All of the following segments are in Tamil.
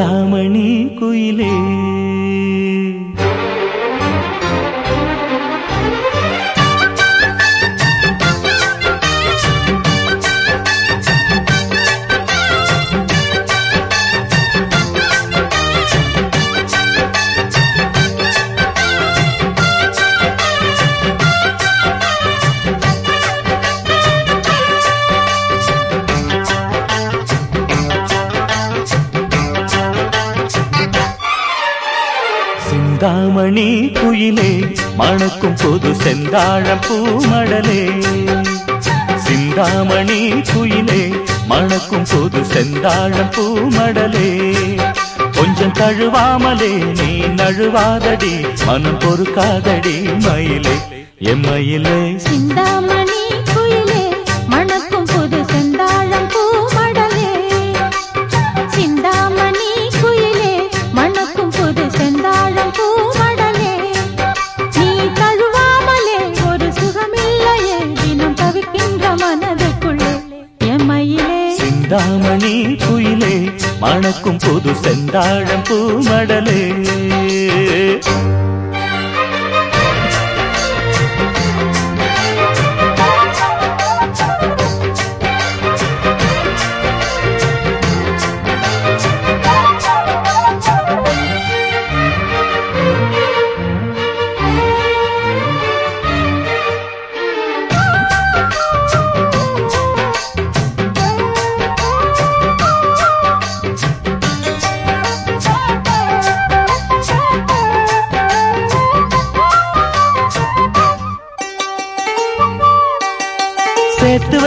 சிந்தாமணி குயிலே. சிந்தாமணி குயிலே மணக்கும் பொது செந்தாழம் பூமடலே. சிந்தாமணி குயிலே மணக்கும் பொது செந்தாழம் பூமடலே. கொஞ்சம் தழுவாமலே நீ நழுவாதடி மனம் பொறுக்காதடி மயிலே எம்மயிலே சிந்தாமணி சிந்தாமணி குயிலே மணக்கும் புது செந்தாழம் பூமடலே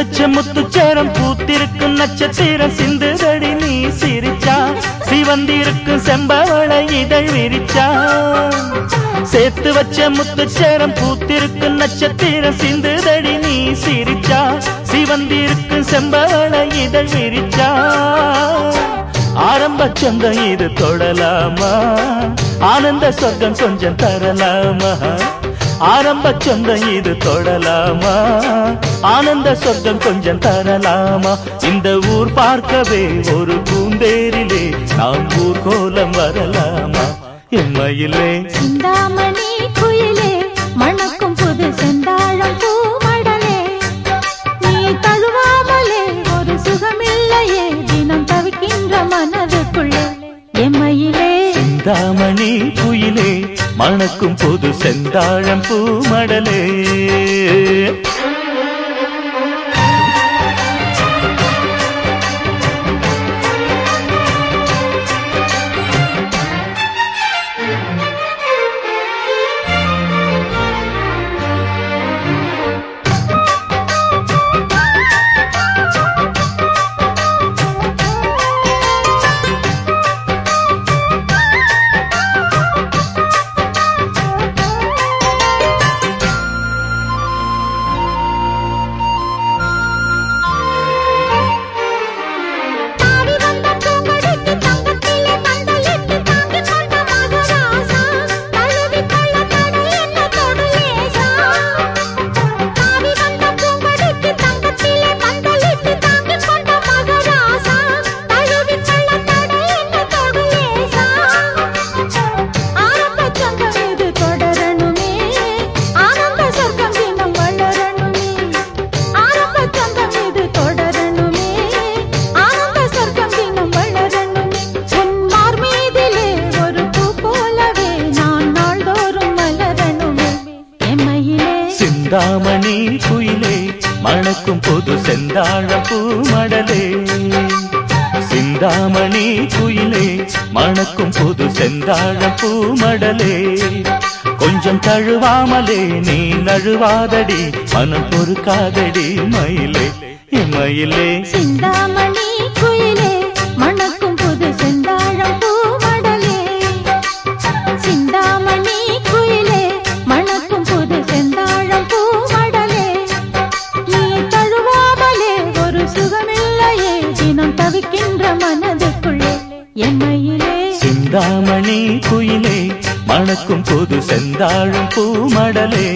வச்ச முத்துச்சேரம் பூத்திருக்கும் நட்சத்திரம் சிந்துதடி நீ சிரிச்சா. சிவந்திருக்கும் செம்பவளை இதழ் விரிச்சா. சேர்த்து வச்ச முத்துச்சேரம் பூத்திருக்கும் நட்சத்திரம் சிந்துதடி நீ சிரிச்சா. சிவந்திருக்கும் செம்பவளை இதழ் விரிச்சா. ஆரம்ப சொந்தம் இது தொடலாமா? ஆனந்த சொர்க்கம் கொஞ்சம் தரலாமா? ஆரம்ப சொந்தம் இது தொடலாமா? ஆனந்த சொர்க்கம் கொஞ்சம் தரலாமா? இந்த ஊர் பார்க்கவே ஒரு பூந்தேரிலே நாம் ஊர் கோலம் வரலாமா எம்மையிலே சிந்தாமணி மணக்கும் புது செந்தாழம் பூமடலே சிந்தாமணி குயிலே மணக்கும் பொது செந்தாழப்பூ மடலே. சிந்தாமணி குயிலே மணக்கும் பொது செந்தாழப்பூ மடலே. கொஞ்சம் தழுவாமலே நீ நழுவாதடி மனம் பொறுக்காதடி மயிலே மயிலே. சிந்தாமணி சிந்தாமணி குயிலே மணக்கும் புது செந்தாழும் பூமடலே